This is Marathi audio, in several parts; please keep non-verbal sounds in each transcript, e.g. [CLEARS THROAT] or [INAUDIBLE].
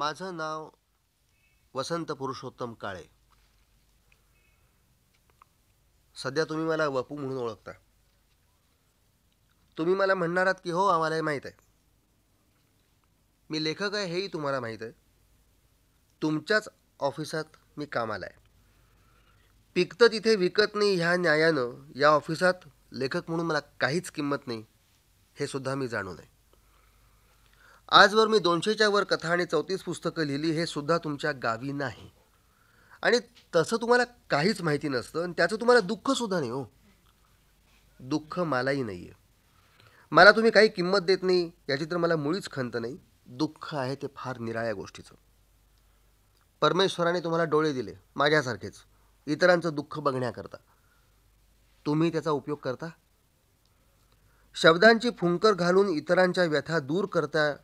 माझं नाव वसंत पुरुषोत्तम काळे. सध्या तुम्ही मला वपू म्हणून ओळखता. तुम्ही मला म्हणणार आहात की हो आम्हाला हे माहीत आहे. मी लेखक आहे हेही तुम्हाला माहीत आहे. तुमच्याच ऑफिसात मी कामाला आहे. पिकतं तिथे विकत नाही ह्या न्यायानं या ऑफिसात लेखक म्हणून मला काहीच किंमत नाही हे सुद्धा मी जाणून आहे. आजवर मी दोनशेच्या वर कथा आणि चौतीस पुस्तकं लिहिली हे सुद्धा तुमच्या गावी नाही. आणि तसं तुम्हाला काहीच माहिती नसतं आणि त्याचं तुम्हाला दुःखसुद्धा नाही हो. दुःख मलाही नाही आहे मला तुम्ही काही किंमत देत नाही याची तर मला मुळीच खंत नाही. दुःख आहे ते फार निराळ्या गोष्टीचं. परमेश्वराने तुम्हाला डोळे दिले माझ्यासारखेच इतरांचं दुःख बघण्याकरता. तुम्ही त्याचा उपयोग करता? शब्दांची फुंकर घालून इतरांच्या व्यथा दूर करता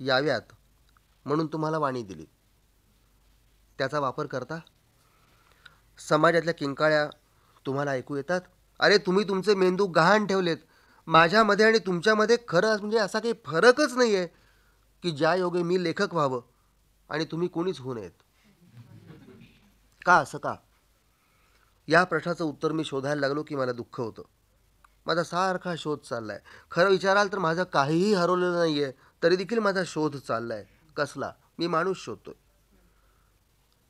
याव्यात म्हणून तुम्हाला वाणी दिली. त्याचा वापर करता समाजातल्या किंकाळ्या तुम्हाला ऐकू येतात. अरे तुम्ही तुमचे मेंदू गहाण ठेवलेत. माझ्यामध्ये आणि तुमच्यामध्ये खरं म्हणजे असा काही फरकच नाही आहे की ज्या योगे मी लेखक व्हावं आणि तुम्ही कोणीच होऊ नयेत. का असं का? या प्रश्नाचं उत्तर मी शोधायला लागलो की मला दुःख होतं. माझा सारखा शोध चालला आहे खरं विचाराल तर माझं काहीही हरवलेलं नाही आहे तरी देखील माझा शोध चालला आहे कसला? मी माणूस शोधतोय.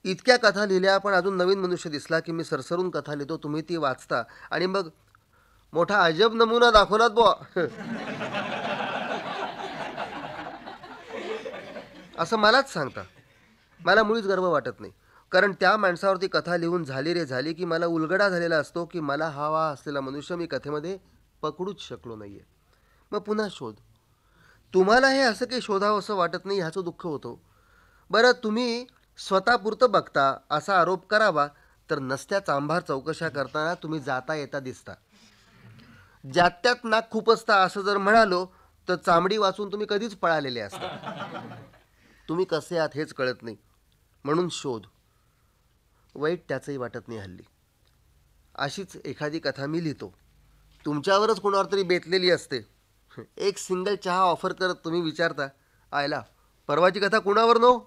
इतक्या कथा लिहिल्या पण अजून नवीन मनुष्य दिसला की मी सरसरून कथा लिहितो तुम्ही ती वाचता. आणि मग मोठा अजब नमुना दाखवलात बुवा. असं मलाच सांगता. मला मुळीच गर्व वाटत नाही. कारण त्या माणसावरती कथा लिहून झाली रे झाली की मला उलगडा झालेला असतो की मला हवा असलेला मनुष्य मी कथेमध्ये पकडूच शकलो नाही आहे मग पुन्हा शोध. तुम्हाला हे असं काही शोधावं असं वाटत नाही ह्याचं दुःख होतं. बरं तुम्ही स्वतःपुरतं बघता असा आरोप करावा तर नसत्या चांभार चौकशा करताना तुम्ही जाता येता दिसता. ज्यात त्यात नाक खूप असता असं जर म्हणालो तर चामडी वाचून तुम्ही कधीच पळालेले असता. तुम्ही कसे आहात हेच कळत नाही. म्हणून शोध. वाईट त्याचंही वाटत नाही हल्ली. अशीच एखादी कथा मी लिहितो. तुमच्यावरच कोणावर तरी बेतलेली असते. एक सिंगल चहा ऑफर करत तुम्ही विचारता आयला परवाची कथा कुणावर नो?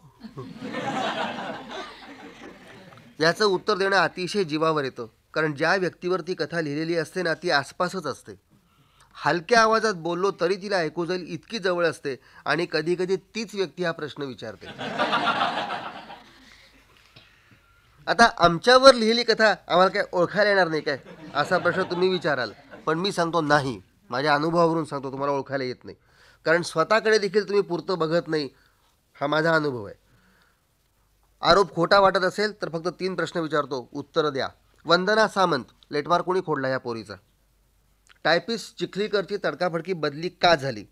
याचं उत्तर देणं अतिशय जीवावर येतं कारण ज्या व्यक्तीवर ती कथा लिहिलेली असते ना ती आसपासच असते. हलक्या आवाजात बोललो तरी तिला ऐकू जाईल इतकी जवळ असते आणि कधी कधी तीच व्यक्ती हा प्रश्न विचारते. आता आमच्यावर लिहिली कथा आम्हाला काय ओळखायला येणार नाही काय असा प्रश्न तुम्ही विचाराल पण मी सांगतो नाही. माझ्या अनुभवावरून सांगतो तुम्हाला ओळखायला येत नाही. कारण स्वतःकडे देखील तुम्ही पुरतं बघत नाही हा माझा अनुभव आहे. आरोप खोटा वाटत असेल तर फक्त तीन प्रश्न विचारतो. उत्तरं द्या. वंदना सामंत लेटमार कोणी खोडला या पोरीचा? टायपिस्ट चिखलीकरची तडकाफडकी बदली का झाली?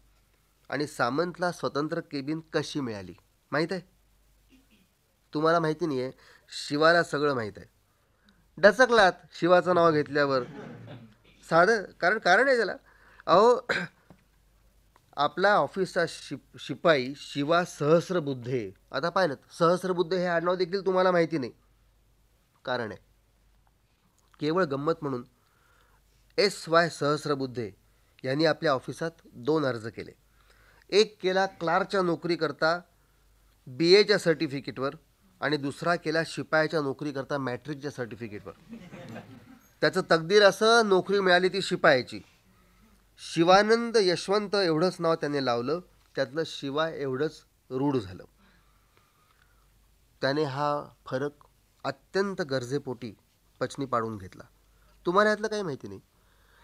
आणि सामंतला स्वतंत्र केबिन कशी मिळाली? माहीत आहे? तुम्हाला माहिती नाही आहे शिवाला सगळं माहीत आहे. डचकलात शिवाचं नाव घेतल्यावर. साधं कारण कारण आहे त्याला. अहो [CLEARS THROAT] आपला ऑफिसचा शिप शिपाई शिवा सहस्रबुद्धे. आता पाहिलं सहस्रबुद्धे हे आडनाव देखील तुम्हाला माहिती नाही. कारण आहे. केवळ गंमत म्हणून एस वाय सहस्रबुद्धे यांनी आपल्या ऑफिसात दोन अर्ज केले. एक केला क्लार्कच्या नोकरीकरता बी एच्या सर्टिफिकेटवर आणि दुसरा केला शिपायाच्या नोकरीकरता मॅट्रिकच्या सर्टिफिकेटवर. त्याचं तकदीर असं नोकरी मिळाली ती शिपायाची. शिवानंद यशवंत एवढंच नाव त्याने लावलं त्यातलं शिवा एवढंच रूढ झालं. त्याने हा फरक अत्यंत गरजेपोटी पचनी पाडून घेतला. तुम्हाला यातलं काही माहिती नाही.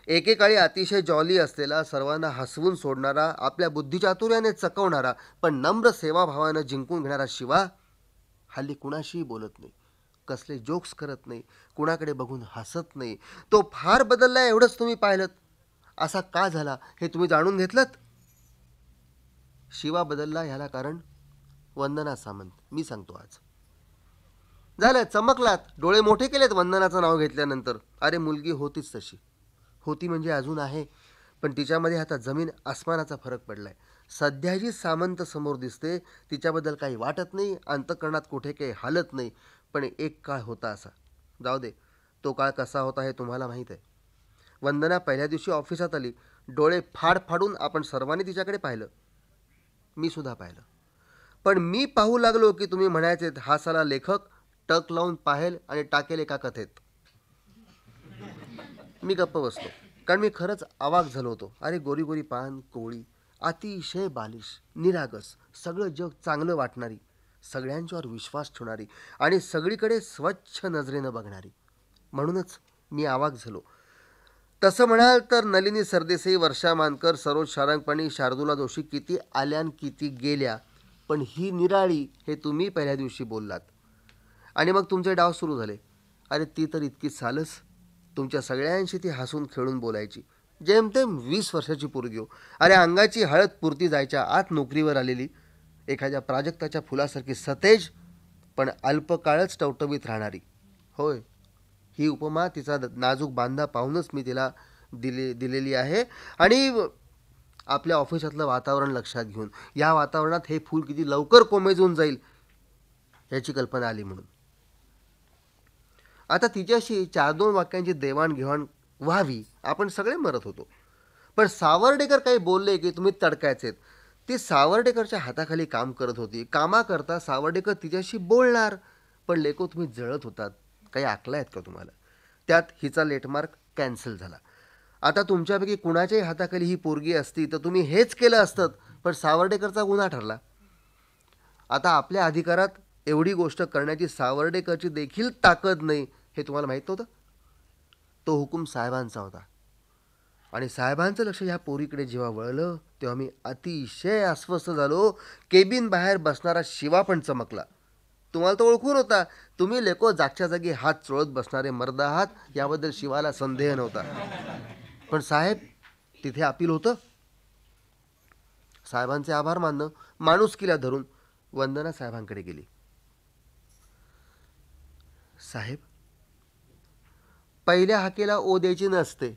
एकेकाळी अतिशय जॉली असलेला सर्वांना हसवून सोडणारा आपल्या बुद्धिचातुर्याने चकवणारा पण नम्र सेवाभावानं जिंकून घेणारा शिवा हल्ली कुणाशीही बोलत नाही. कसले जोक्स करत नाही. कुणाकडे बघून हसत नाही. तो फार बदलला एवढंच तुम्ही पाहिलं असा का झाला हे तुम्ही जाणून घेतलं शिवा बदलला ह्याला कारण वंदना सामंत. मी सांगतो आज. झालं चमकलात. डोळे मोठे केलेत वंदनाचं नाव घेतल्यानंतर. अरे मुलगी होतीच तशी. होती म्हणजे अजून आहे पण तिच्यामध्ये आता जमीन आसमानाचा फरक पडला सध्या जी सामंत समोर दिसते तिच्याबद्दल काही वाटत नाही अंतकरणात कुठे काही हालत नाही पण एक काळ होता असा. जाऊ दे तो काळ कसा होता हे तुम्हाला माहीत आहे. वंदना पहिल्या दिवशी ऑफिसात आली. डोळे फाड फाडून आपण सर्वांनी तिच्याकडे पाहिलं. मी सुद्धा पाहिलं. पण मी पाहू लागलो की तुम्ही म्हणायचे हा साला लेखक टक लावून पाहेल आणि टाकेल एका कथेत. मी गप्प बसलो. कारण मी खरंच आवाक झालो होतो. अरे गोरी गोरी पान कोळी अतिशय बालिश निरागस सगळं जग चांगलं वाटणारी सगळ्यांच्यावर विश्वास ठेवणारी आणि सगळीकडे स्वच्छ नजरेनं बघणारी. म्हणूनच मी आवाक झालो. तसं म्हणाल तर नलिनी सरदेसाई वर्षा मानकर सरोज शारंगपणी शार्दुला जोशी किती आल्यान किती गेल्या पण ही निराळी हे तुम्ही पहिल्या दिवशी बोललात. आणि मग तुमचे डाव सुरू झाले. अरे ती तर इतकी चालस तुमच्या सगळ्यांशी ती हसून खेळून बोलायची. जेमतेम वीस वर्षाची पोरगी हो. अरे अंगाची हळद पुरती जायच्या आत नोकरीवर आलेली. एखाद्या प्राजक्ताच्या फुलासारखी सतेज पण अल्पकाळच टवटवीत राहणारी. होय. ही उपमा तिचा द- नाजूक बांधा पाहूनच मी तिला दिले दिलेली आहे. आणि आपल्या ऑफिसातलं वातावरण लक्षात घेऊन या वातावरणात हे फूल किती लवकर कोमेजून जाईल याची कल्पना आली म्हणून. आता तिच्याशी चार दोन वाक्यांची देवाणघेवाण व्हावी आपण सगळे मरत होतो. पण सावर्डेकर काही बोलले की तुम्ही तडकायचेत. ती सावर्डेकरच्या हाताखाली काम करत होती. कामाकरता सावर्डेकर तिच्याशी बोलणार पण लेको तुम्ही जळत होतात. काही आकला आहेत का तुम्हाला? त्यात हिचा लेटमार्क कॅन्सल झाला. आता तुमच्यापैकी कुणाच्याही हाताखाली ही पोरगी असती तर तुम्ही हेच केलं असतं पण सावर्डेकरचा गुन्हा ठरला. आता आपल्या अधिकारात एवढी गोष्ट करण्याची सावर्डेकरची देखील ताकद नाही हे तुम्हाला माहीत नव्हतं? तो हुकूम साहेबांचा होता. आणि साहेबांचं लक्ष ह्या पोरीकडे जेव्हा वळलं तेव्हा मी अतिशय अस्वस्थ झालो. केबिन बाहेर बसणारा शिवा पण चमकला. तुम्हाला तो ओळखून होता. तुम्ही लेको जागच्या जागी हात चोळत बसणारे मर्द आहात याबद्दल शिवाला संदेह नव्हता. पण साहेब तिथे अपील होतं. साहेबांचे आभार मानणं माणुसकीला धरून वंदना साहेबांकडे गेली. साहेब पहिल्या हाकेला ओ द्यायची नसते.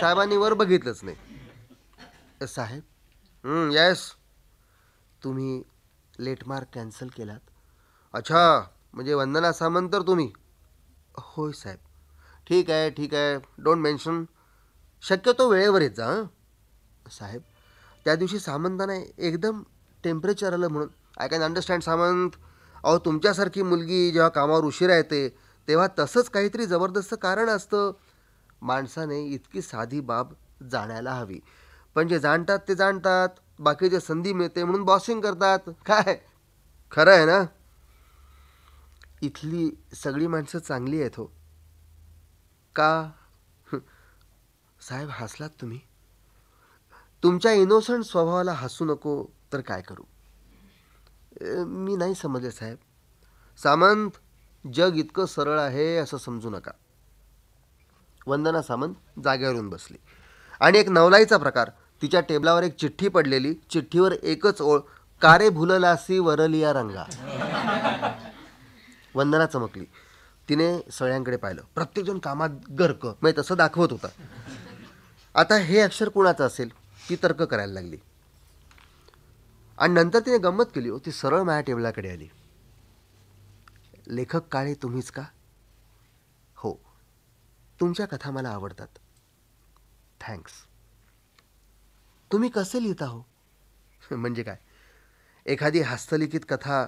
साहेबांनी वर बघितलंच नाही. साहेब येस तुम्ही लेटमार्क कॅन्सल केलात? अच्छा म्हणजे वंदना सामंत तर तुम्ही. होय साहेब. ठीक आहे ठीक आहे. डोंट मेन्शन शक्यतो वेळेवर येत जा हं. साहेब त्या दिवशी सामंताने एकदम टेम्परेचर आलं म्हणून. I can understand Samant. अहो तुमच्यासारखी मुलगी जेव्हा कामावर उशिरा येते तेव्हा तसंच काहीतरी जबरदस्त कारण असतं. माणसाने इतकी साधी बाब जाणायला हवी. पण जे जाणतात ते जाणतात. बाकीचे संधी मिळते म्हणून बॉसिंग करतात. काय? खरं आहे ना? इथली सगळी माणसं चांगली आहेत हो. का? साहेब हसलात तुम्ही? तुमच्या इनोसंट स्वभावाला हसू नको तर काय करू? मी नाही समजले साहेब. सामंत जग इतकं सरळ आहे असं समजू नका. वंदना सामंत जागेवरून बसली. आणि एक नवलाईचा प्रकार. तिच्या टेबलावर एक चिठ्ठी पडलेली. चिठ्ठीवर एकच ओळ कारे भुललासी वरलिया रंगा. वंदना चमकली. तिने सगळ्यांकडे पाहिलं. प्रत्येकजण कामात गर्क म्हणजे तसं दाखवत होता. आता हे अक्षर कुणाचं असेल ती तर्क करायला लागली. आणि नंतर तिने गंमत केली हो ती सरळ माझ्या टेबलाकडे आली. लेखक काळे तुम्हीच का? हो. तुमच्या कथा मला आवडतात. थँक्स. तुम्ही कसे लिहिता हो [LAUGHS] म्हणजे काय? एखादी हस्तलिखित कथा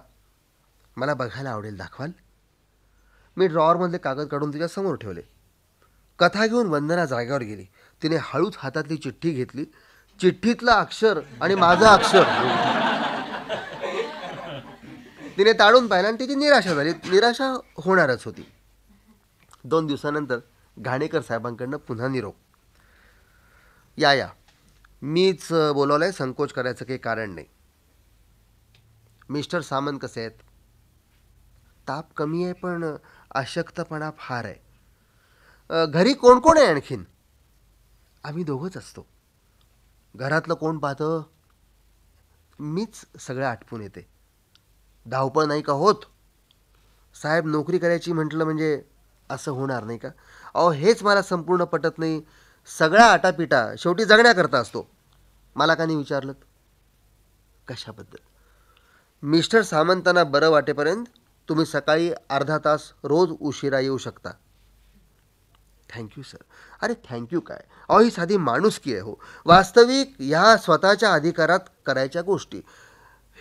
मला बघायला आवडेल दाखवाल? मी ड्रॉवरमधले कागद काढून तिच्या समोर ठेवले. कथा घेऊन वंदना जागेवर गेली. तिने हळूच हातातली चिठ्ठी घेतली. चिठ्ठीतलं अक्षर आणि माझं अक्षर. [LAUGHS] तिने ताडून पाहिलं आणि तिची निराशा झाली. निराशा होणारच होती. दोन दिवसानंतर घाणेकर साहेबांकडनं पुन्हा निरोप. या या. मीच बोलवलंय संकोच करायचं काही कारण नाही. मिस्टर सामंत कसे आहेत? ताप कमी आहे पण अशक्तपणा फार आहे. घरी कोण कोण आहे आणखीन? आम्ही दोघंच असतो. घरातलं कोण पाहतं? मीच सगळं आटपून येते. धावपळ नाही का होत? साहेब नोकरी करायची म्हटलं म्हणजे असं होणार नाही का? अहो हेच मला संपूर्ण पटत नाही. सगळा आटापिटा शेवटी जगण्याकरता असतो. मला का नाही विचारलं कशाबद्दल? मिस्टर सामंतांना बरं वाटेपर्यंत तुम्ही सकाळी अर्धा तास रोज उशिरा येऊ शकता. थँक्यू सर अरे थँक्यू काय? अहो ही साधी माणुसकी आहे हो. वास्तविक ह्या स्वतःच्या अधिकारात करायच्या गोष्टी.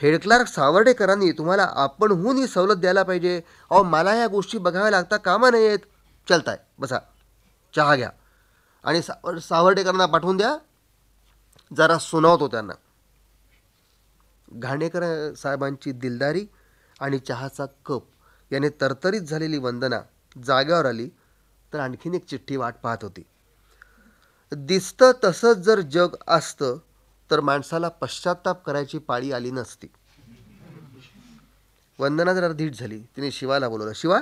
हेड क्लार्क सावर्डेकरांनी तुम्हाला आपणहून ही सवलत द्यायला पाहिजे. अहो मला ह्या गोष्टी बघाव्या लागता कामा नाही आहेत चलताय बसा. चहा घ्या. आणि सावर सावर्डेकरांना पाठवून द्या. जरा सुनावतो त्यांना. घाणेकर साहेबांची दिलदारी आणि चहाचा कप याने तरतरीत झालेली वंदना जाग्यावर आली तर आणखीन एक चिठ्ठी वाट पाहत होती. दिसतं तसंच जर जग असतं तर माणसाला पश्चाताप करायची पाळी आली नसती. वंदना जरा धीट झाली तिने शिवाला बोलवलं शिवा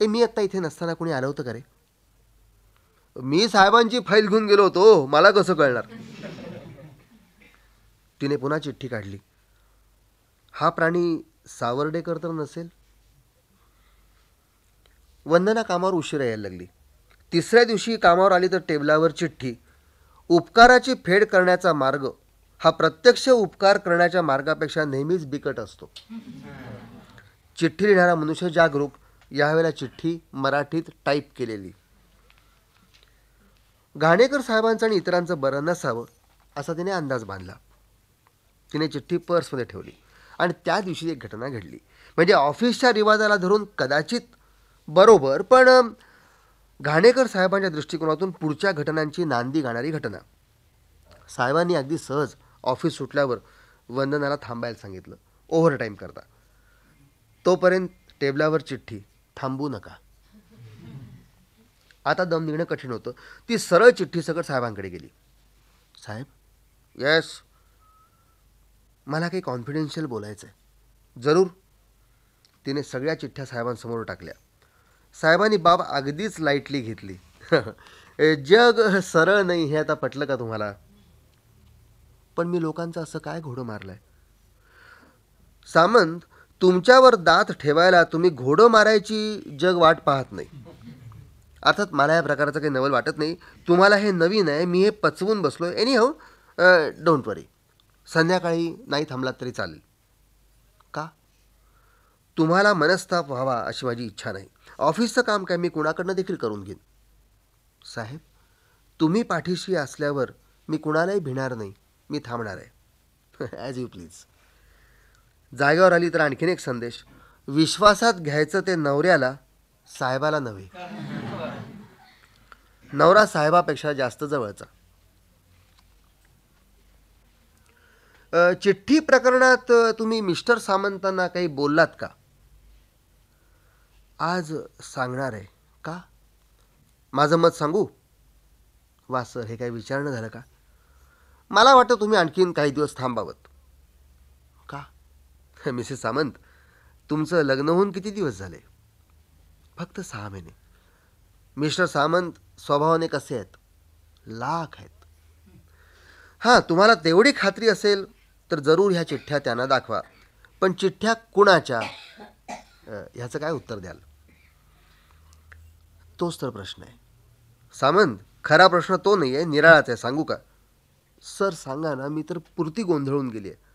ए मी आत्ता इथे नसताना कोणी आलं होतं का रे? मी साहेबांची फाईल घेऊन गेलो होतो मला कसं कळणार? तिने पुन्हा चिठ्ठी काढली. हा प्राणी सावर्डेकर तर नसेल? वंदना कामावर उशिरा यायला लागली. तिसऱ्या दिवशी कामावर आली तर टेबलावर चिठ्ठी. उपकाराची फेड करण्याचा मार्ग हा प्रत्यक्ष उपकार करण्याच्या मार्गापेक्षा नेहमीच बिकट असतो. चिठ्ठी लिहिणारा मनुष्य जागरूक यावेळेला चिठ्ठी मराठीत टाईप केलेली. घाणेकर साहेबांचं आणि इतरांचं बरं नसावं असा तिने अंदाज बांधला. तिने चिठ्ठी पर्समध्ये ठेवली आणि त्या दिवशी एक घटना घडली. म्हणजे ऑफिसच्या रिवाजाला धरून कदाचित बरोबर पण घाणेकर साहेबांच्या दृष्टिकोनातून पुढच्या घटनांची नांदी गाणारी घटना. साहेबांनी अगदी सहज ऑफिस सुटल्यावर वंदनाला थांबायला सांगितलं. ओव्हरटाईम करता. तोपर्यंत टेबलावर चिठ्ठी थांबू नका. आता दम निघणं कठीण होतं. ती सरळ चिठ्ठी सकट साहेबांकडे गेली. साहेब? येस मला काही कॉन्फिडेन्शियल बोलायचं आहे जरूर. तिने सगळ्या चिठ्ठ्या साहेबांसमोर टाकल्या. साहेबांनी बाब अगदीच लाईटली घेतली. [LAUGHS] जग सरळ नाही हे आता पटलं का तुम्हाला? पण मी लोकांचं असं काय घोडं मारलंय? सामंत तुमच्यावर दात ठेवायला तुम्ही घोडं मारायची जग वाट पाहत नाही. अर्थात मला या प्रकारचं काही नवल वाटत नाही. तुम्हाला हे नवीन आहे मी हे पचवून बसलो एनी हो डोंट वरी संध्याकाळी नाही थांबलात तरी चालेल. का? तुम्हाला मनस्ताप व्हावा अशी माझी इच्छा नाही. ऑफिसचं काम काय मी कुणाकडनं देखील करून घेईन? साहेब तुम्ही पाठीशी असल्यावर मी कुणालाही भिणार नाही. मी थांबणार आहे. ॲज यू प्लीज जागेवर आली तर आणखीन एक संदेश. विश्वासात घ्यायचं ते नवऱ्याला साहेबाला नव्हे. नवरा साहेबापेक्षा जास्त जवळचा. चिठ्ठी प्रकरणात तुम्ही मिस्टर सामंतांना काही बोललात का? आज सांगणार आहे. का? माझं मत सांगू? वा सर हे काही विचारणं झालं का? मला वाटतं तुम्ही आणखीन काही दिवस थांबावत. का? मिसेस सामंत तुमचं लग्न होऊन किती दिवस झाले? फक्त सहा महिने. मिस्टर सामंत स्वभावाने कसे आहेत? लाख आहेत. हां तुम्हाला तेवढी खात्री असेल तर जरूर ह्या चिठ्ठ्या त्यांना दाखवा. पण चिठ्ठ्या कुणाच्या? ह्याचं काय उत्तर द्याल? तोच तर प्रश्न आहे. सामंत खरा प्रश्न तो नाही आहे निराळाच आहे सांगू का? सर सांगा ना मी तर पुरती गोंधळून गेली आहे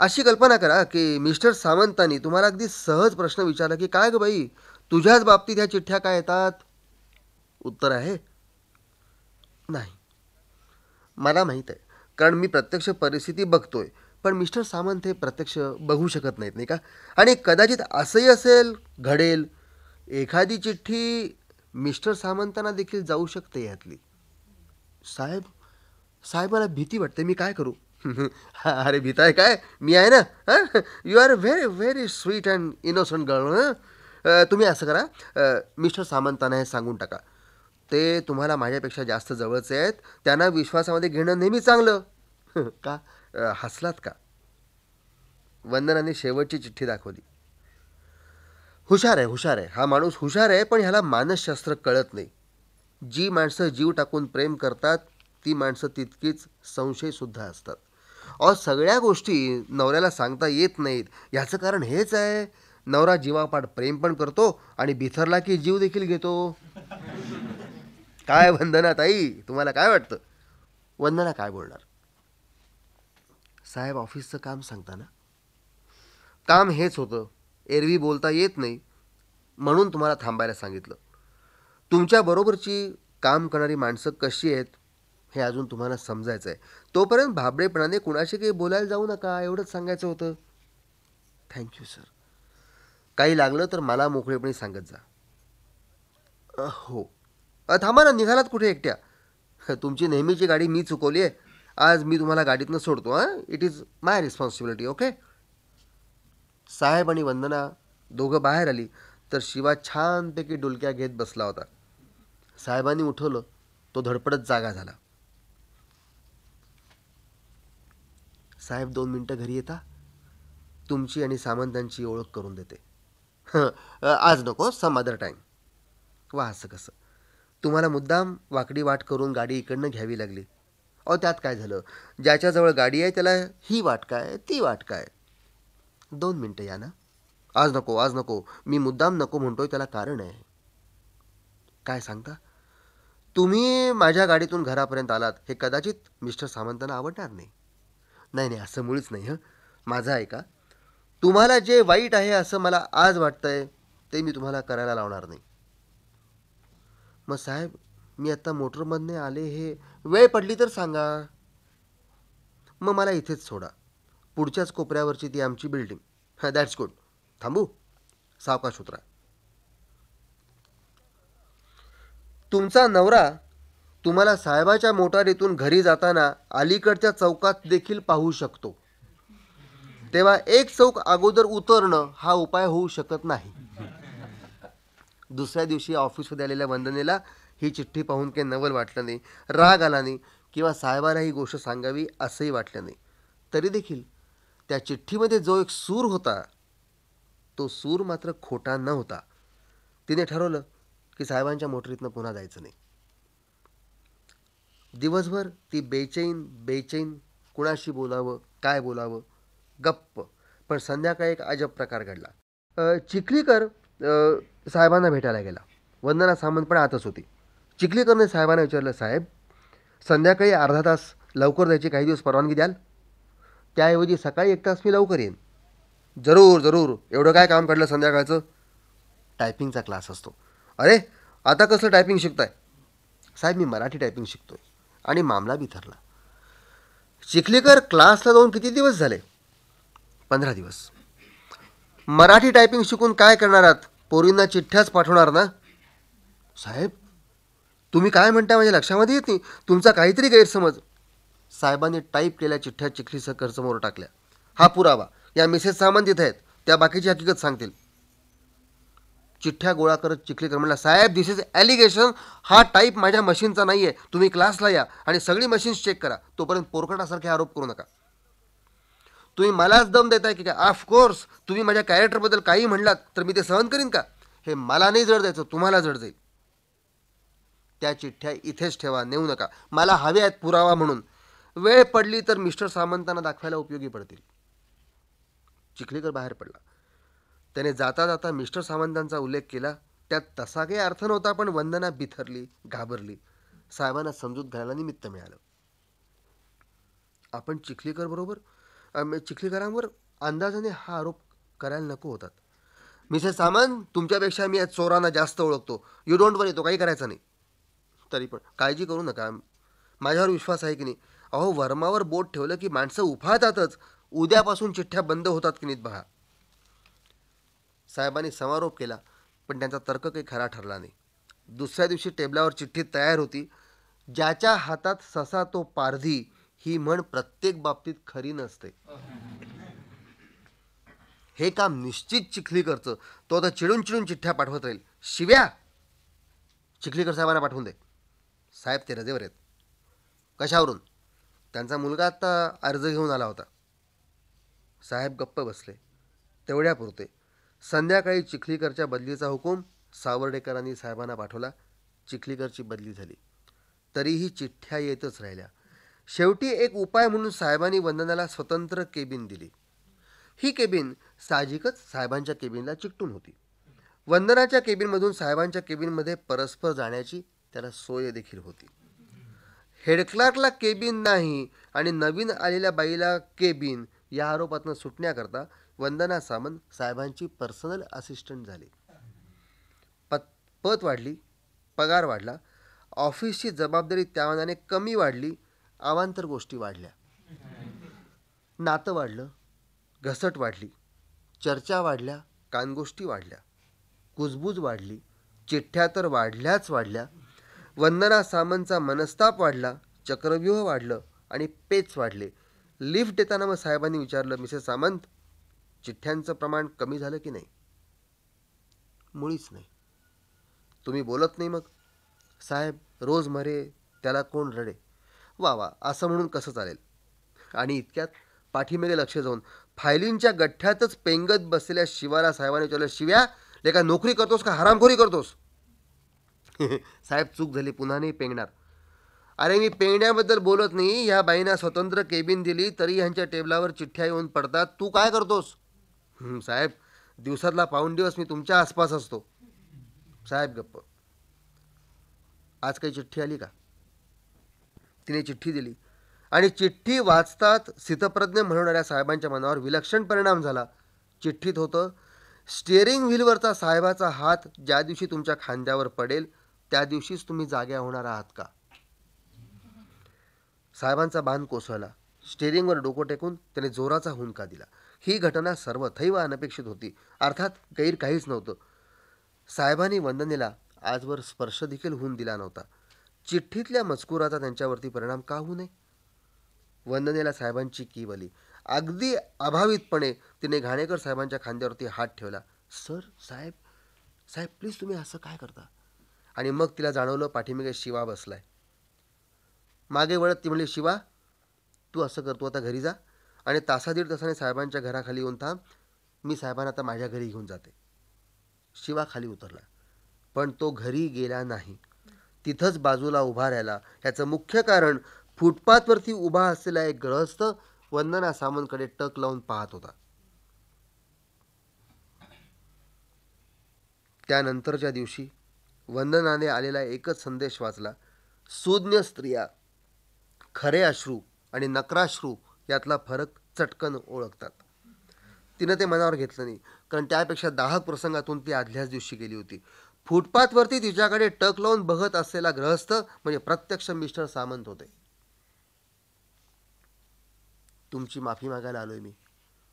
अशी कल्पना करा की मिस्टर सामंतांनी तुम्हाला अगदी सहज प्रश्न विचारला की काय ग बाई तुझ्याच बाबतीत ह्या चिठ्ठ्या काय येतात? उत्तर आहे? नाही. मला माहीत आहे. कारण मी प्रत्यक्ष परिस्थिती बघतोय. पण मिस्टर सामंत हे प्रत्यक्ष बघू शकत नाहीत नाही का? आणि कदाचित असंही असेल घडेल एखादी चिठ्ठी मिस्टर सामंतांना देखील जाऊ शकते यातली. साहेब साहेब मला भीती वाटते. मी काय करू? [LAUGHS] अरे भीताय काय? मी आहे ना? You are very very sweet and innocent girl तुम्ही असं करा. मिस्टर सामंतांना हे सांगून टाका. ते तुम्हाला माझ्यापेक्षा जास्त जवळचे आहेत. त्यांना विश्वासामध्ये घेणं नेहमी चांगलं. [LAUGHS] का? हसलात का? वंदनाने शेवटची चिठ्ठी दाखवली. हुशार आहे हुशार आहे. हा माणूस हुशार आहे पण ह्याला मानसशास्त्र कळत नाही. जी माणसं जीव टाकून प्रेम करतात ती माणसं तितकीच संशयसुद्धा असतात. और सगळ्या गोष्टी नवऱ्याला सांगता येत नाहीत. ह्याचं कारण हेच आहे. नवरा जीवापाड प्रेम पण करतो आणि बिथरला की जीव देखील घेतो. काय वंदना ताई? तुम्हाला काय वाटतं? वंदना काय बोलणार? साहेब ऑफिसचं काम सांगता ना काम हेच होतं. एरवी बोलता येत नाही. म्हणून तुम्हाला थांबायला सांगितलं. तुमच्याबरोबरची काम करणारी माणसं कशी आहेत हे अजून तुम्हाला समजायचं आहे तोपर्यंत भाबडेपणाने कुणाशी काही बोलायला जाऊ नका. एवढंच सांगायचं होतं. थँक्यू सर काही लागलं तर मला मोकळेपणे सांगत जा. हो. थांबा ना निघालात कुठे एकट्या? तुमची नेहमीची गाडी मी चुकवली आहे. आज मी तुम्हाला गाडीतनं सोडतो हां? It is my responsibility okay साहेब आणि वंदना दोघं बाहेर आली तर शिवा छानपैकी डुलक्या घेत बसला होता. साहेबांनी उठवलं तो धडपडत जागा झाला. साहेब दोन मिनटं घरी येता? तुमची आणि सामंतांची ओळख करून देते. आज नको सम अदर टाईम वा असं कसं? तुम्हाला मुद्दाम वाकडी वाट करून गाडी इकडनं घ्यावी लागली. अहो त्यात काय झालं? ज्याच्याजवळ गाडी आहे त्याला ही वाट काय ती वाट काय? दोन मिनटं या ना. आज नको आज नको. मी मुद्दाम नको म्हणतोय त्याला कारण आहे. काय सांगता? तुम्ही माझ्या गाडीतून घरापर्यंत आलात हे कदाचित मिस्टर सामंतांना आवडणार नाही. नाही नाही असं मुळीच नाही हं. माझं ऐका तुम्हाला जे वाईट आहे असं मला आज वाटतंय ते मी तुम्हाला करायला लावणार नाही. मग साहेब मी आत्ता मोटरमधने आले हे वेळ पडली तर सांगा. मग मला इथेच सोडा. पुढच्याच कोपऱ्यावरची ती आमची बिल्डिंग. हां दॅट्स गुड थांबू? सावकाश उतरा. तुमचा नवरा तुम्हाला साहेबाच्या मोटारीतून घरी जाताना अलीकडच्या चौकात देखील पाहू शकतो. तेव्हा एक चौक अगोदर उतरणं हा उपाय होऊ शकत नाही. दुसऱ्या दिवशी ऑफिसमध्ये आलेल्या वंदनेला ही चिठ्ठी पाहून काही नवल वाटलं नाही. राग आला नाही किंवा साहेबाला ही गोष्ट सांगावी असंही वाटलं नाही. तरी देखील त्या चिठ्ठीमध्ये जो एक सूर होता तो सूर मात्र खोटा न होता. तिने ठरवलं की साहेबांच्या मोटरीतनं पुन्हा जायचं नाही. दिवसभर ती बेचैन बेचैन कुणाशी बोलावं काय बोलावं गप्प. पण संध्याकाळी एक अजब प्रकार घडला. चिखलीकर साहेबांना भेटायला गेला. वंदना सामंत पण आतच होती. चिखलीकरने साहेबांना विचारलं साहेब संध्याकाळी अर्धा तास लवकर जायची काही दिवस परवानगी द्याल? त्याऐवजी सकाळी एक तास मी लवकर येईन. जरूर जरूर. एवढं काय काम काढलं संध्याकाळचं? टायपिंगचा क्लास असतो. अरे आता कसं टायपिंग शिकताय? साहेब मी मराठी टायपिंग शिकतोय. आणि मामला बिथरला. चिखलीकर क्लासला जाऊन किती दिवस झाले? पंधरा दिवस. मराठी टायपिंग शिकून काय करणार आहात पोरींना चिठ्ठ्याच पाठवणार ना? साहेब तुम्ही काय म्हणता माझ्या लक्षामध्ये येत नाही. तुमचा काहीतरी गैरसमज. साहेबांनी टाईप केल्या चिठ्ठ्या चिखली समोर टाकल्या. हा पुरावा या मिसेस सामंत आहेत. त्या बाकीची हकीकत सांगतील. चिठ्ठ्या गोळा करत चिखलीकर म्हणला साहेब दिस इज ॲलिगेशन हा टाईप माझ्या मशीनचा नाही आहे तुम्ही क्लासला या आणि सगळी मशीन्स चेक करा. तोपर्यंत पोरकटासारखे आरोप करू नका. तुम्ही मलाच दम देताय की काय? ऑफकोर्स तुम्ही माझ्या कॅरेक्टरबद्दल काही म्हणलात तर मी ते सहन करीन का? हे मला नाही जड द्यायचं तुम्हाला जड जाईल. त्या चिठ्ठ्या इथेच ठेवा नेऊ नका. मला हवे आहेत पुरावा म्हणून. वेळ पडली तर मिस्टर सामंतांना दाखवायला उपयोगी पडतील. चिखलीकर बाहेर पडला. त्याने जाता जाता मिस्टर सामंतांचा उल्लेख केला. त्यात तसा काही अर्थ नव्हता पण वंदना बिथरली घाबरली. साहेबांना समजूत घालायला निमित्त मिळालं. आपण चिखलीकर बरोबर चिखलीकरांवर अंदाजाने हा आरोप करायला नको होतात. मिसेस सामान तुमच्यापेक्षा मी या चोरांना जास्त ओळखतो. यू डोंट वरी तो काही करायचा नाही. तरी पण काळजी करू नका. माझ्यावर विश्वास आहे की नाही? अहो वर्मावर बोट ठेवलं की माणसं उफाळतातच. उद्यापासून चिठ्ठ्या बंद होतात की नाहीत बघा. साहेबांनी समारोप केला पण त्यांचा तर्क काही खरा ठरला नाही. दुसऱ्या दिवशी टेबलावर चिठ्ठी तयार होती. ज्याच्या हातात ससा तो पारधी ही म्हण प्रत्येक बाबतीत खरी नसते. हे काम निश्चित चिखलीकरचं. तो आता चिडून चिडून चिठ्ठ्या पाठवत राहील. शिव्या! चिखलीकर साहेबांना पाठवून दे. साहेब ते रजेवर आहेत. कशावरून? त्यांचा मुलगा आत्ता अर्ज घेऊन आला होता. साहेब गप्प बसले. तेवढ्यापुरते संध्याकाळी चिखलीकरच्या बदलीचा हुकूम सावर्डेकरांनी साहेबांना पाठवला. चिखलीकरची बदली झाली. तरीही चिठ्ठ्या येतच राहिल्या. शेवटी एक उपाय म्हणून साहेबांनी वंदनाला स्वतंत्र केबिन दिली. ही केबिन साहजिकच साहेबांच्या केबिनला चिकटून होती. वंदनाच्या केबिनमधून साहेबांच्या केबिनमध्ये परस्पर जाण्याची त्याला सोय देखील होती. हेडक्लार्कला केबिन नाही आणि नवीन आलेल्या बाईला केबिन या आरोपातून सुटण्याकरता वंदना सामंत साहेबांची पर्सनल असिस्टंट झाली. पत पत वाढली पगार वाढला ऑफिसची जबाबदारी त्यामानाने कमी वाढली अवांतर गोष्टी वाढल्या. नातं वाढलं घसट वाढली चर्चा वाढल्या कानगोष्टी वाढल्या कुजबूज वाढली चिठ्ठ्या तर वाढल्याच वाढल्या वंदना सामंतचा मनस्ताप वाढला चक्रव्यूह वाढलं आणि पेच वाढले. लिफ्ट देताना मग साहेबांनी विचारलं मिसेस सामंत चिठ्ठ्यांचं प्रमाण कमी झालं की नाही? मुळीच नाही. तुम्ही बोलत नाही मग? साहेब रोज मरे त्याला कोण रडे? वा वा असं म्हणून कसं चालेल? आणि इतक्यात पाठीमागे लक्ष जाऊन फायलींच्या गठ्ठ्यातच पेंगत बसलेल्या शिवाला साहेबांनी विचारलं शिव्या लेका नोकरी करतोस का? हरामखोरी करतोस? [LAUGHS] साहेब चूक झाली पुन्हा नाही पेंगणार. अरे मी पेंगण्याबद्दल बोलत नाही. ह्या बाईंना स्वतंत्र केबिन दिली तरी ह्यांच्या टेबलावर चिठ्ठ्या येऊन पडतात. तू काय करतोस? साहेब दिवसातला पाऊण दिवस मी तुमच्या आसपास असतो. साहेब गप्प. आज काही चिठ्ठी आली का? तिने चिठ्ठी दिली. आणि चिठ्ठी वाचतात स्थितप्रज्ञ म्हणणाऱ्या साहेबांच्या मनावर विलक्षण परिणाम झाला. चिठ्ठीत होतं स्टिअरिंग व्हीलवरचा साहेबाचा हात ज्या दिवशी तुमच्या खांद्यावर पडेल त्या दिवशीच तुम्ही जाग्या होणार आहात का? साहेबांचा बांध कोसळला. स्टेअरिंगवर डोकं टेकून त्याने जोराचा हुंका दिला. ही घटना सर्वथैव अनपेक्षित होती. अर्थात गैर काहीच नव्हतं. साहेबांनी वंदनेला आजवर स्पर्श देखील होऊन दिला नव्हता. चिठ्ठीतल्या मजकुराचा त्यांच्यावरती परिणाम का होऊ नये? वंदनेला साहेबांची कीव आली अगदी अभावितपणे तिने घाणेकर साहेबांच्या खांद्यावरती हात ठेवला. सर साहेब साहेब प्लीज तुम्ही असं काय करता? आणि मग तिला जाणवलं पाठीमागे शिवा बसलाय. मागे वळत ती म्हणली शिवा तू असं करतो आता घरी जा आणि तासा दीड तासाने साहेबांच्या घराखाली येऊन थांब. मी साहेबांना आता माझ्या घरी घेऊन जाते. शिवा खाली उतरला. पण तो घरी गेला नाही. तिथंच बाजूला उभा राहिला. याचं मुख्य कारण फुटपाथवरती उभा असलेला एक ग्रहस्थ वंदना सामंतकडे टक लावून पाहत होता. त्यानंतरच्या दिवशी वंदनाने आलेला एकच संदेश वाचला. सुज्ञ स्त्रिया खरे अश्रू आणि नकराश्रू यातला फरक चटकन ओळखतात. तिनं ते मनावर घेतलं नाही कारण त्यापेक्षा दाहक प्रसंगातून ती आदल्याच दिवशी गेली होती. फुटपाथवरती तिच्याकडे टक लावून बघत असलेला ग्रहस्थ म्हणजे प्रत्यक्ष मिस्टर सामंत होते. तुमची माफी मागायला आलोय मी.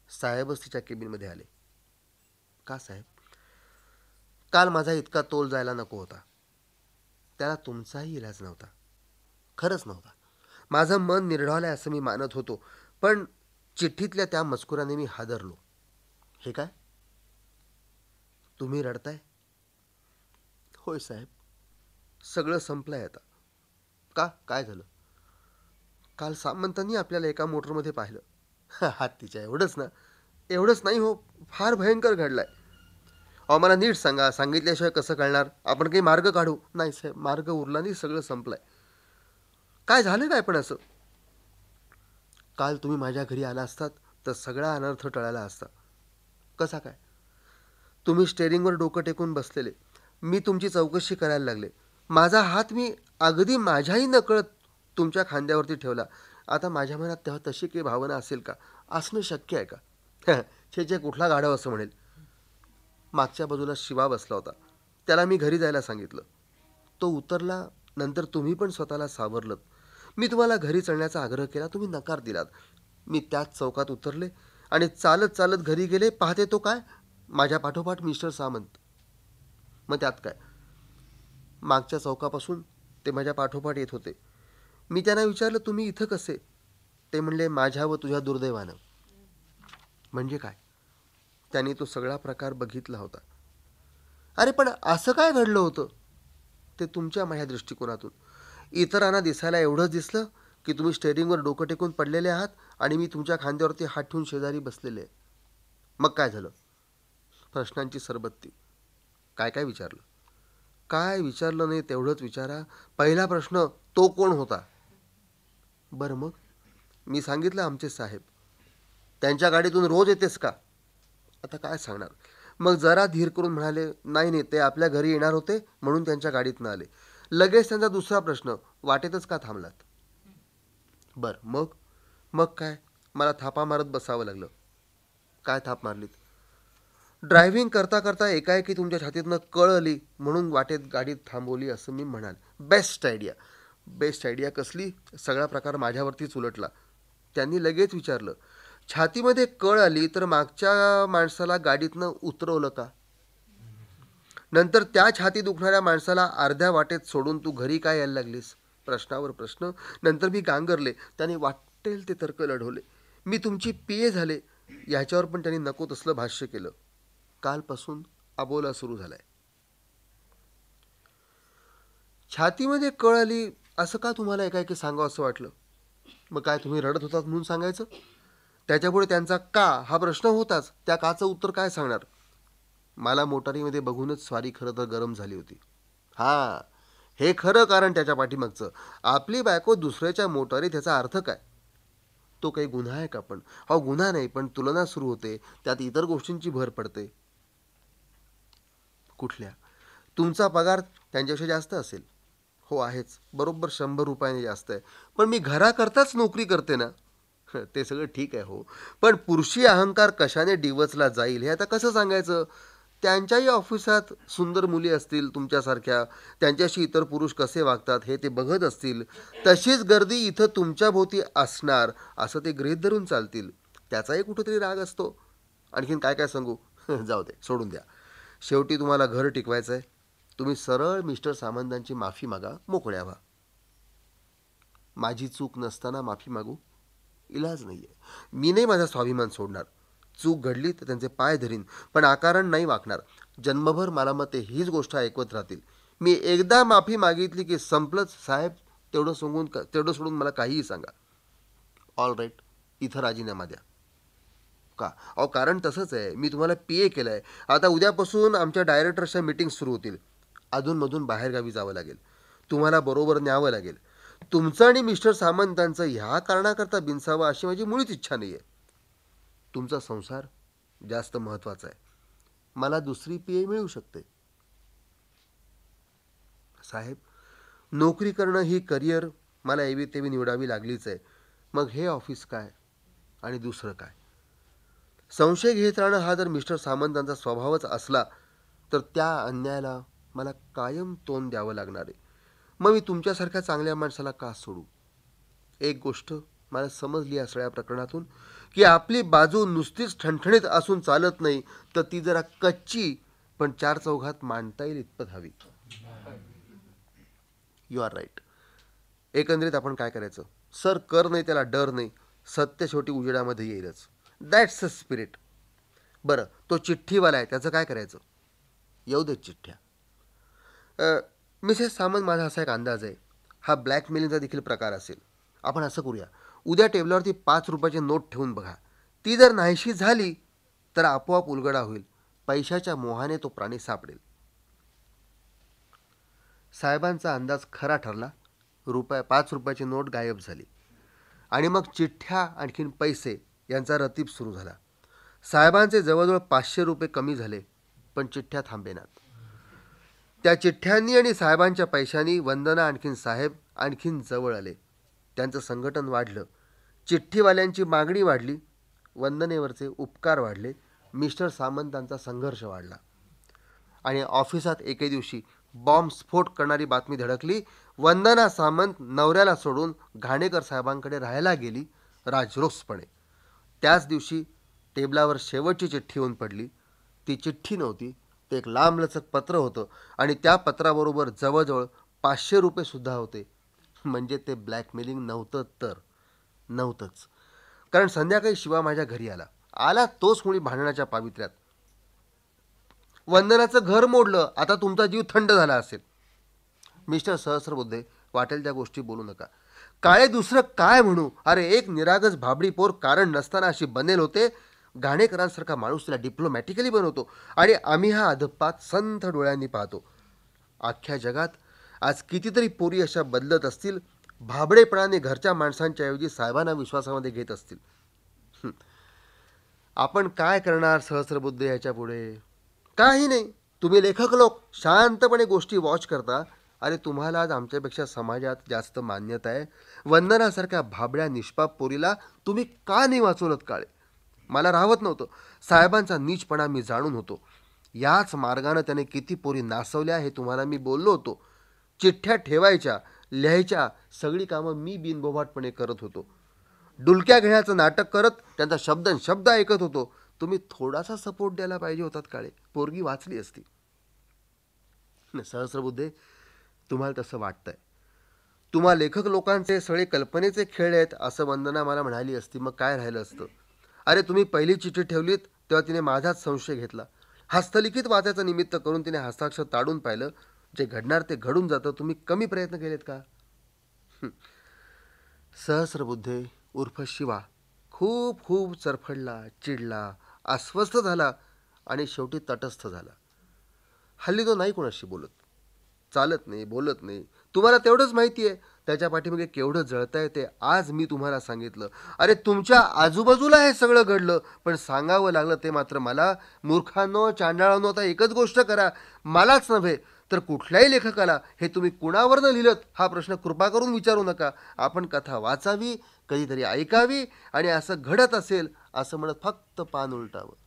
साहेबच तिच्या केबिनमध्ये आले. का साहेब? काल माझा इतका तोल जायला नको होता. त्याला तुमचाही इलाज नव्हता. खरंच नव्हता. माझं मन निर्ढावलंय असं मी मानत होतो पण चिठ्ठीतल्या त्या मजकुराने मी हादरलो. हे काय? तुम्ही रडताय? होय साहेब. सगळं संपलं आहे आता. का? काय झालं? काल सामंतांनी आपल्याला एका मोटरमध्ये पाहिलं. हात तिच्या एवढंच ना. एवढंच नाही हो फार भयंकर घडलाय. अहो मला नीट सांगा सांगितल्याशिवाय कसं कळणार? आपण काही मार्ग काढू? नाही साहेब मार्ग उरला नाही सगळं संपलंय. काय झालं काय पण असं? काल तुम्ही माझ्या घरी आला असतात तर सगळा अनर्थ टळाला असता. कसा काय? तुम्ही स्टेरिंगवर डोकं टेकून बसलेले. मी तुमची चौकशी करायला लागले. माझा हात मी अगदी माझ्याही नकळत तुमच्या खांद्यावरती ठेवला. आता माझ्या मनात तेव्हा तशी काही भावना असेल का? असणं शक्य आहे का? [LAUGHS] छे छे कुठला गाढव असं म्हणेल. मागच्या बाजूला शिवा बसला होता. त्याला मी घरी जायला सांगितलं. तो उतरला नंतर तुम्ही पण स्वतःला सावरलं मी तुम्हाला घरी चढण्याचा आग्रह केला तुम्ही नकार दिलात. मी त्याच चौकात उतरले आणि चालत चालत घरी गेले. पाहते तो काय? माझ्या पाठोपाठ मिस्टर सामंत. मग त्यात काय? मागच्या चौकापासून ते माझ्या पाठोपाठ येत होते. मी त्यांना विचारलं तुम्ही इथं कसे? ते म्हणले माझ्या व तुझ्या दुर्दैवानं. म्हणजे काय? त्यांनी तो सगळा प्रकार बघितला होता. अरे पण असं काय घडलं होतं? ते तुमच्या माझ्या दृष्टिकोनातून. इतरांना दिसायला एवढंच दिसलं की तुम्ही स्टेअरिंगवर डोकं टेकून पडलेले आहात आणि मी तुमच्या खांद्यावरती हात ठेवून शेजारी बसलेले आहे. मग काय झालं? प्रश्नांची सरबत्ती. काय काय विचारलं? काय विचारलं नाही तेवढंच विचारा. पहिला प्रश्न तो कोण होता? बरं मग? मी सांगितलं आमचे साहेब. त्यांच्या गाडीतून रोज येतेस का? आता काय सांगणार? मग जरा धीर करून म्हणाले नाही नाही ते आपल्या घरी येणार होते म्हणून त्यांच्या गाडीतनं आले. लगेच त्यांचा दुसरा प्रश्न वाटेतच का थांबलात? बरं मग? मग काय? मला थापा मारत बसावं लागलं. काय थाप मारलीत? ड्रायव्हिंग करता करता एकाएकी तुमच्या छातीतनं कळ आली म्हणून वाटेत गाडीत थांबवली असं मी म्हणाल. बेस्ट आयडिया बेस्ट आयडिया कसली? सगळा प्रकार माझ्यावरतीच उलटला. त्यांनी लगेच विचारलं छातीमध्ये कळ आली तर मागच्या माणसाला गाडीतनं उतरवलं का? नंतर त्या छाती दुखणाऱ्या माणसाला अर्ध्या वाटेत सोडून तू घरी काय यायला लागलीस? प्रश्नावर प्रश्न. नंतर मी गांगरले. त्याने वाटेल ते तर्क लढवले. मी तुमची पिये झाले. याच्यावर पण त्यांनी नको तसलं भाष्य केलं. कालपासून अबोला सुरू झालाय. छातीमध्ये कळ आली असं का तुम्हाला एकाएकी सांगावं असं वाटलं? मग काय तुम्ही रडत होतात म्हणून सांगायचं? त्याच्यापुढे त्यांचा का? हा प्रश्न होताच. त्या काचं उत्तर काय सांगणार? मला मोटारीमध्ये बघूनच स्वारी खरं तर गरम झाली होती. हां हे खरं कारण त्याच्या पाठीमागचं. आपली बायको दुसऱ्याच्या मोटारीत ह्याचा अर्थ काय? तो काही गुन्हा आहे का पण? हा गुन्हा नाही पण तुलना सुरू होते. त्यात इतर गोष्टींची भर पडते. कुठल्या? तुमचा पगार त्यांच्यापेक्षा जास्त असेल. हो आहेच. बरोबर शंभर रुपयाने जास्त आहे. पण मी घराकरताच नोकरी करते ना. [LAUGHS] ते सगळं ठीक आहे हो. पण पुरुषी अहंकार कशाने डिवचला जाईल हे आता कसं सांगायचं? त्यांच्याही ऑफिसात सुंदर मुली असतील तुमच्यासारख्या. त्यांच्याशी इतर पुरुष कसे वागतात हे ते बघत असतील. तशीच गर्दी इथं तुमच्या भोवती असणार असं ते गृहीत धरून चालतील. त्याचाही कुठेतरी राग असतो. आणखीन काय काय सांगू? [LAUGHS] जाऊ दे सोडून द्या. शेवटी तुम्हाला घर टिकवायचं आहे. तुम्ही सरळ मिस्टर सामंतांची माफी मागा मोकळ्या व्हा. माझी चूक नसताना माफी मागू इलाज नाही आहे मी नाही माझा स्वाभिमान सोडणार. चूक घडली तर त्यांचे पाय धरीन पण आकारण नाही वाकणार. जन्मभर मला मग ते हीच गोष्ट ऐकवत राहतील. मी एकदा माफी मागितली की संपलंच. साहेब तेवढं सोडून तेवढं सोडून मला काहीही सांगा. ऑल राईट इथं राजीनामा द्या. का? अहो कारण तसंच आहे. मी तुम्हाला पी ए केलं आहे आता उद्यापासून आमच्या डायरेक्टर्सच्या मीटिंग सुरू होतील. अधूनमधून बाहेरगावी जावं लागेल. तुम्हाला बरोबर न्यावं लागेल. तुमचं आणि मिस्टर सामंतांचं ह्या कारणाकरता बिनसावं अशी माझी मुळीच इच्छा नाही आहे तुमचा संसार जास्त महत्त्वाचा आहे. मला दुसरी पी ए मिळू शकते. साहेब नोकरी करणं ही करिअर मला एवी तेवी निवडावी लागलीच आहे. मग हे ऑफिस काय? आणि दुसरं काय? संशय घेत राहणं हा जर मिस्टर सामंतांचा स्वभावच असला तर त्या अन्यायाला मला कायम तोंड द्यावं लागणार आहे. मग मी तुमच्यासारख्या चांगल्या माणसाला का सोडू? एक गोष्ट मला समजली या सगळ्या प्रकरणातून की आपली बाजू नुसतीच ठणठणीत असून चालत नाही तर ती जरा कच्ची पण चार चौघात मांडता येईल इतपत हवी. यू आर राईट एकंदरीत आपण काय करायचं? सर कर नाही त्याला डर नाही. सत्य शेवटी उजेडामध्ये येईलच. दॅट्स अ स्पिरिट बरं तो चिठ्ठीवाला आहे त्याचं काय करायचं? येऊ देत चिठ्ठ्या. मिसेस सामंत माझा असा एक अंदाज आहे. हा ब्लॅकमेलिंगचा देखील प्रकार असेल. आपण असं करूया. उद्या टेबलावरती पाच रुपयाची नोट ठेवून बघा. ती जर नाहीशी झाली तर आपोआप उलगडा होईल. पैशाच्या मोहाने तो प्राणी सापडेल. साहेबांचा अंदाज खरा ठरला. रुपया पाच रुपयाची नोट गायब झाली. आणि मग चिठ्ठ्या आणखीन पैसे यांचा रतीब सुरू झाला. साहेबांचे जवळजवळ पाचशे रुपये कमी झाले पण चिठ्ठ्या थांबेनात. त्या चिठ्ठ्यांनी आणि साहेबांच्या पैशांनी वंदना आणखीन साहेब आणखीन जवळ आले. त्यांचं संघटन वाढलं. चिठ्ठीवाल्यांची मागणी वाढली. वंदनेवरचे उपकार वाढले. मिस्टर सामंतांचा संघर्ष वाढला. आणि ऑफिसात एके दिवशी बॉम्ब स्फोट करणारी बातमी धडकली. वंदना सामंत नवऱ्याला सोडून घाणेकर साहेबांकडे राहायला गेली राजरोसपणे. त्याच दिवशी टेबलावर शेवटची चिठ्ठी येऊन पडली. ती चिठ्ठी नव्हती ते एक लांबलचक पत्र होतं आणि त्या पत्राबरोबर जवळजवळ पाचशे रुपयेसुद्धा होते. म्हणजे ते ब्लॅकमेलिंग नव्हतं तर नव्हतंच. कारण संध्याकाळी शिवा माझ्या घरी आला. आला तोच मुळी भांडणाच्या पावित्र्यात. वंदनाचं घर मोडलं आता तुमचा जीव थंड झाला असेल. मिस्टर सहस्रबुद्धे वाटेल त्या गोष्टी बोलू नका. काळे दुसरं काय म्हणू? अरे एक निरागस भाबडी पोर कारण नसताना अशी बनेल होते घाणेकरांसारखा माणूस तिला डिप्लोमॅटिकली बनवतो. आणि आम्ही हा अधपात संथ डोळ्यांनी पाहतो. अख्ख्या जगात आज कितीतरी पोरी अशा बदलत असतील भाबडेपणाने घरच्या माणसांच्या ऐवजी साहेबांना विश्वासामध्ये घेत असतील. आपण काय करणार सहस्रबुद्ध याच्यापुढे काही नाही. तुम्ही लेखक लोक शांतपणे गोष्टी वॉच करता. अरे तुम्हाला आज आमच्यापेक्षा समाजात जास्त मान्यता आहे. वंदनासारख्या भाबड्या निष्पाप पोरीला तुम्ही का नाही वाचवलत काळे? मला राहत नव्हतं. साहेबांचा नीचपणा मी जाणून होतो. याच मार्गानं त्याने किती पोरी नासवल्या हे तुम्हाला मी बोललो होतो. चिठ्ठ्या ठेवायच्या लिहायच्या सगळी कामं मी बिनबोभाटपणे करत होतो. डुलक्या घेण्याचं नाटक करत त्यांचा शब्द शब्द ऐकत होतो. तुम्ही थोडासा सपोर्ट द्यायला पाहिजे होतात काळे. पोरगी वाचली असती. सहस्रबुद्धे तुम्हाला तसं वाटतंय. तुम्हा लेखक लोकांचे सगळे कल्पनेचे खेळ आहेत असं वंदना मला म्हणाली असती. मग काय राहिलं असतं? अरे तुम्ही पहिली चिठ्ठी ठेवलीत तेव्हा तिने माझाच संशय घेतला. हस्तलिखित वाचायचं निमित्त करून तिने हस्ताक्षर ताडून पाहिलं. जे घडणार ते घडून जातं. तुम्ही कमी प्रयत्न केलेत का? सहस्रबुद्धे उर्फ शिवा खूप खूप चरफडला चिडला अस्वस्थ झाला आणि शेवटी तटस्थ झाला. हल्ली तो नाही कोणाशी बोलत. चालत नाही बोलत नाही. तुम्हाला तेवढंच माहिती आहे. त्याच्या पाठीमागे केवढं जळतंय ते आज मी तुम्हाला सांगितलं. अरे तुमच्या आजूबाजूला हे सगळं घडलं. पण सांगावं लागलं ते मात्र मला. मूर्खांनो चांडाळांनो आता एकच गोष्ट करा. मलाच नव्हे तर कुठल्याही लेखकाला. हे तुम्ही कुणावरनं लिहिलं हा प्रश्न कृपा करून विचारू नका. आपण कथा वाचावी कधीतरी ऐकावी आणि असं घडत असेल असं म्हणत फक्त पान उलटावं.